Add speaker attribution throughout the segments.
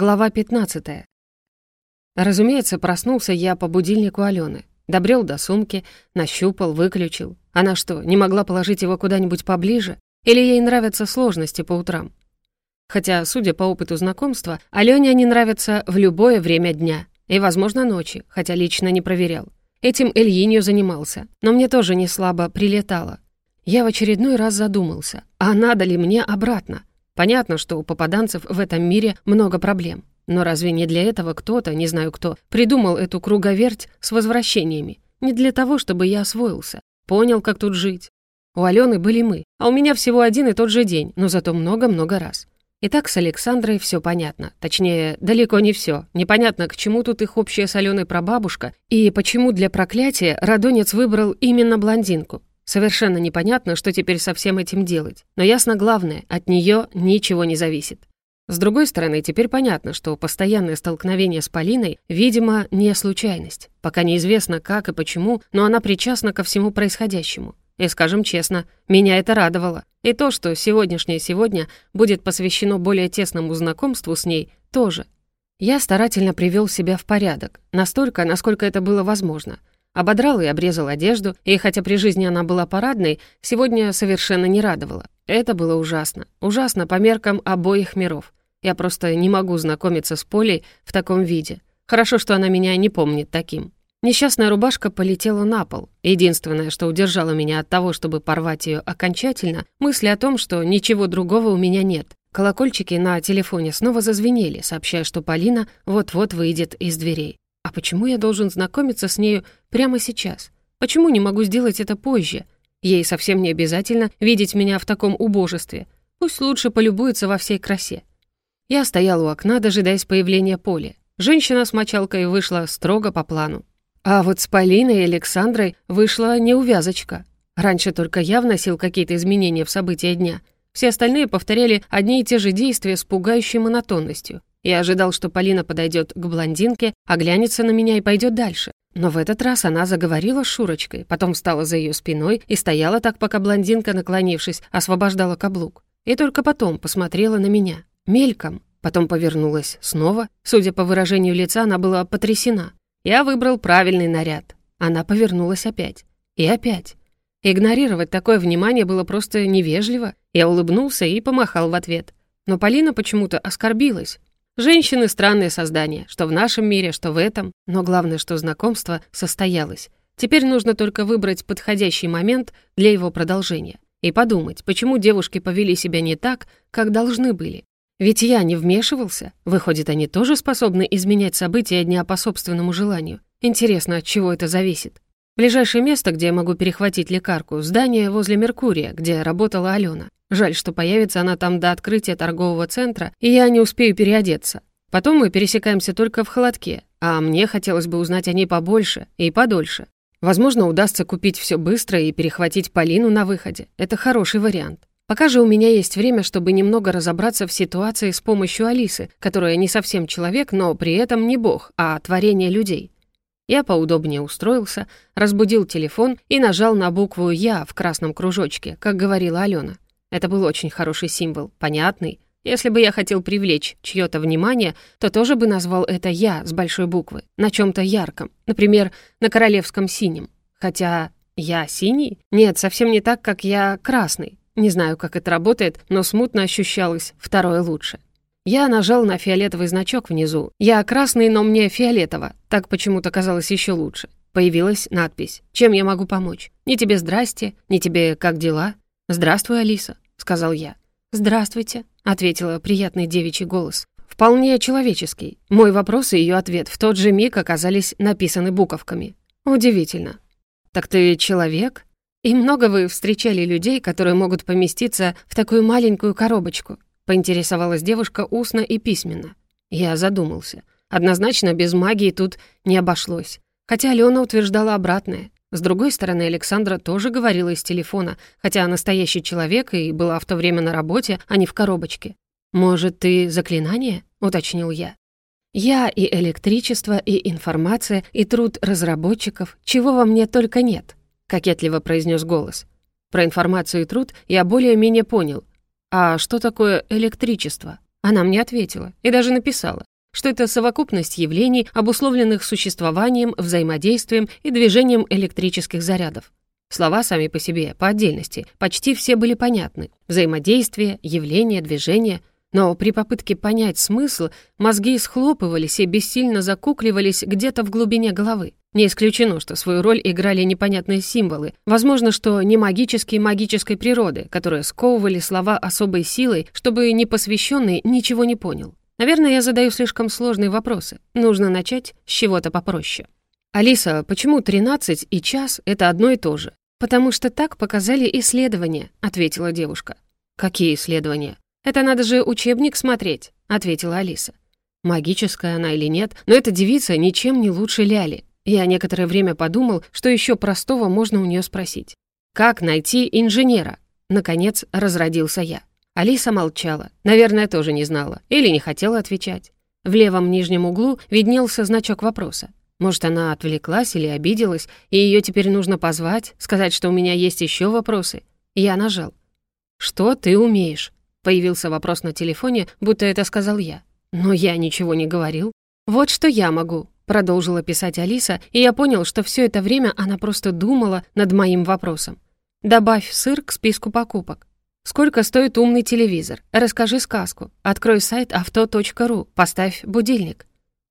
Speaker 1: Глава 15. Разумеется, проснулся я по будильнику Алены. Добрел до сумки, нащупал, выключил. Она что, не могла положить его куда-нибудь поближе? Или ей нравятся сложности по утрам? Хотя, судя по опыту знакомства, Алене они нравятся в любое время дня. И, возможно, ночи, хотя лично не проверял. Этим Ильинью занимался, но мне тоже не слабо прилетало. Я в очередной раз задумался, а надо ли мне обратно? Понятно, что у попаданцев в этом мире много проблем. Но разве не для этого кто-то, не знаю кто, придумал эту круговерть с возвращениями? Не для того, чтобы я освоился. Понял, как тут жить. У Алены были мы, а у меня всего один и тот же день, но зато много-много раз. Итак, с Александрой все понятно. Точнее, далеко не все. Непонятно, к чему тут их общая с Аленой прабабушка и почему для проклятия Радонец выбрал именно блондинку. Совершенно непонятно, что теперь со всем этим делать. Но ясно главное, от нее ничего не зависит. С другой стороны, теперь понятно, что постоянное столкновение с Полиной, видимо, не случайность. Пока неизвестно, как и почему, но она причастна ко всему происходящему. И, скажем честно, меня это радовало. И то, что сегодняшнее сегодня будет посвящено более тесному знакомству с ней, тоже. Я старательно привел себя в порядок, настолько, насколько это было возможно. Ободрал и обрезал одежду, и хотя при жизни она была парадной, сегодня совершенно не радовала. Это было ужасно. Ужасно по меркам обоих миров. Я просто не могу знакомиться с Полей в таком виде. Хорошо, что она меня не помнит таким. Несчастная рубашка полетела на пол. Единственное, что удержало меня от того, чтобы порвать ее окончательно, мысли о том, что ничего другого у меня нет. Колокольчики на телефоне снова зазвенели, сообщая, что Полина вот-вот выйдет из дверей. А почему я должен знакомиться с нею прямо сейчас? Почему не могу сделать это позже? Ей совсем не обязательно видеть меня в таком убожестве. Пусть лучше полюбуется во всей красе. Я стоял у окна, дожидаясь появления Поли. Женщина с мочалкой вышла строго по плану. А вот с Полиной и Александрой вышла неувязочка. Раньше только я вносил какие-то изменения в события дня. Все остальные повторяли одни и те же действия с пугающей монотонностью. Я ожидал, что Полина подойдет к блондинке, оглянется на меня и пойдет дальше. Но в этот раз она заговорила с Шурочкой, потом встала за ее спиной и стояла так, пока блондинка, наклонившись, освобождала каблук. И только потом посмотрела на меня. Мельком. Потом повернулась снова. Судя по выражению лица, она была потрясена. Я выбрал правильный наряд. Она повернулась опять. И опять. Игнорировать такое внимание было просто невежливо. Я улыбнулся и помахал в ответ. Но Полина почему-то оскорбилась. Женщины — странные создания, что в нашем мире, что в этом, но главное, что знакомство состоялось. Теперь нужно только выбрать подходящий момент для его продолжения и подумать, почему девушки повели себя не так, как должны были. Ведь я не вмешивался. Выходит, они тоже способны изменять события дня по собственному желанию. Интересно, от чего это зависит? Ближайшее место, где я могу перехватить лекарку, здание возле Меркурия, где работала Алена. Жаль, что появится она там до открытия торгового центра, и я не успею переодеться. Потом мы пересекаемся только в холодке, а мне хотелось бы узнать о ней побольше и подольше. Возможно, удастся купить все быстро и перехватить Полину на выходе. Это хороший вариант. Пока же у меня есть время, чтобы немного разобраться в ситуации с помощью Алисы, которая не совсем человек, но при этом не бог, а творение людей. Я поудобнее устроился, разбудил телефон и нажал на букву «Я» в красном кружочке, как говорила Алена. Это был очень хороший символ, понятный. Если бы я хотел привлечь чьё-то внимание, то тоже бы назвал это «я» с большой буквы, на чём-то ярком, например, на королевском синем. Хотя я синий? Нет, совсем не так, как я красный. Не знаю, как это работает, но смутно ощущалось второе лучше. Я нажал на фиолетовый значок внизу. Я красный, но мне фиолетово. Так почему-то казалось ещё лучше. Появилась надпись «Чем я могу помочь?» «Ни тебе здрасте, ни тебе как дела?» «Здравствуй, Алиса», — сказал я. «Здравствуйте», — ответила приятный девичий голос. Вполне человеческий. Мой вопрос и ее ответ в тот же миг оказались написаны буковками. Удивительно. «Так ты человек?» «И много вы встречали людей, которые могут поместиться в такую маленькую коробочку?» Поинтересовалась девушка устно и письменно. Я задумался. Однозначно без магии тут не обошлось. Хотя Алена утверждала обратное. С другой стороны, Александра тоже говорила из телефона, хотя настоящий человек и была в то время на работе, а не в коробочке. «Может, ты заклинание?» — уточнил я. «Я и электричество, и информация, и труд разработчиков, чего во мне только нет», — кокетливо произнес голос. Про информацию и труд я более-менее понял. А что такое электричество? Она мне ответила и даже написала, что это совокупность явлений, обусловленных существованием, взаимодействием и движением электрических зарядов. Слова сами по себе, по отдельности, почти все были понятны. Взаимодействие, явление, движение. Но при попытке понять смысл мозги схлопывались и бессильно закукливались где-то в глубине головы. Не исключено, что свою роль играли непонятные символы. Возможно, что не магические магической природы, которые сковывали слова особой силой, чтобы непосвященный ничего не понял. Наверное, я задаю слишком сложные вопросы. Нужно начать с чего-то попроще. «Алиса, почему 13 и час — это одно и то же?» «Потому что так показали исследования», — ответила девушка. «Какие исследования?» «Это надо же учебник смотреть», — ответила Алиса. Магическая она или нет, но эта девица ничем не лучше Ляли. Я некоторое время подумал, что еще простого можно у нее спросить. «Как найти инженера?» Наконец разродился я. Алиса молчала. Наверное, тоже не знала. Или не хотела отвечать. В левом нижнем углу виднелся значок вопроса. Может, она отвлеклась или обиделась, и ее теперь нужно позвать, сказать, что у меня есть еще вопросы. Я нажал. «Что ты умеешь?» Появился вопрос на телефоне, будто это сказал я. Но я ничего не говорил. «Вот что я могу», — продолжила писать Алиса, и я понял, что все это время она просто думала над моим вопросом. «Добавь сыр к списку покупок. Сколько стоит умный телевизор? Расскажи сказку. Открой сайт авто.ру, поставь будильник.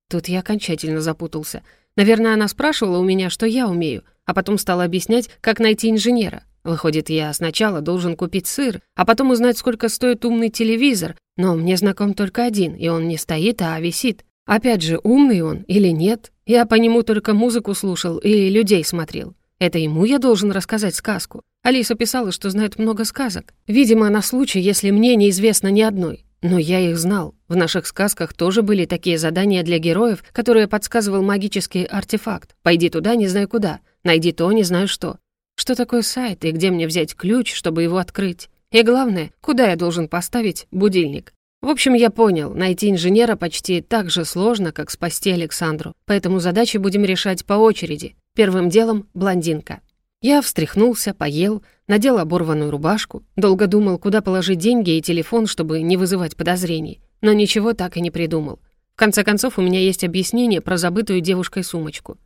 Speaker 1: Тут я окончательно запутался. Наверное, она спрашивала у меня, что я умею, а потом стала объяснять, как найти инженера. Выходит, я сначала должен купить сыр, а потом узнать, сколько стоит умный телевизор, но мне знаком только один, и он не стоит, а висит. Опять же, умный он или нет? Я по нему только музыку слушал или людей смотрел. Это ему я должен рассказать сказку. Алиса писала, что знает много сказок. Видимо, на случай, если мне неизвестно ни одной. Но я их знал. В наших сказках тоже были такие задания для героев, которые подсказывал магический артефакт. «Пойди туда, не знаю куда. Найди то, не знаю что». Что такое сайт и где мне взять ключ, чтобы его открыть? И главное, куда я должен поставить будильник? В общем, я понял, найти инженера почти так же сложно, как спасти Александру. Поэтому задачи будем решать по очереди. Первым делом — блондинка. Я встряхнулся, поел, надел оборванную рубашку, долго думал, куда положить деньги и телефон, чтобы не вызывать подозрений, но ничего так и не придумал. В конце концов, у меня есть объяснение про забытую девушкой сумочку.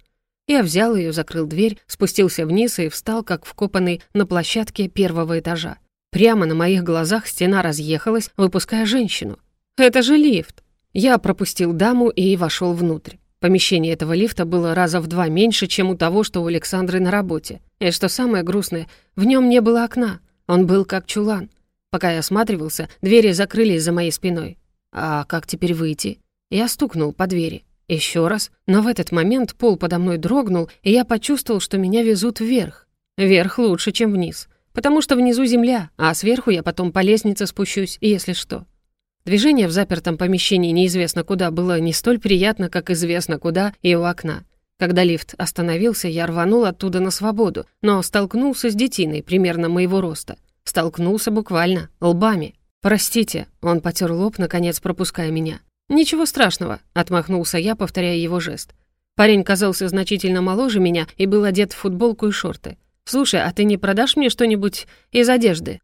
Speaker 1: Я взял ее, закрыл дверь, спустился вниз и встал, как вкопанный на площадке первого этажа. Прямо на моих глазах стена разъехалась, выпуская женщину. «Это же лифт!» Я пропустил даму и вошел внутрь. Помещение этого лифта было раза в два меньше, чем у того, что у Александры на работе. И что самое грустное, в нем не было окна. Он был как чулан. Пока я осматривался, двери закрылись за моей спиной. А как теперь выйти? Я стукнул по двери. Еще раз, но в этот момент пол подо мной дрогнул, и я почувствовал, что меня везут вверх. Вверх лучше, чем вниз. Потому что внизу земля, а сверху я потом по лестнице спущусь, если что. Движение в запертом помещении неизвестно куда было не столь приятно, как известно куда и у окна. Когда лифт остановился, я рванул оттуда на свободу, но столкнулся с детиной примерно моего роста. Столкнулся буквально, лбами. «Простите», — он потер лоб, наконец пропуская меня. «Ничего страшного», — отмахнулся я, повторяя его жест. Парень казался значительно моложе меня и был одет в футболку и шорты. «Слушай, а ты не продашь мне что-нибудь из одежды?»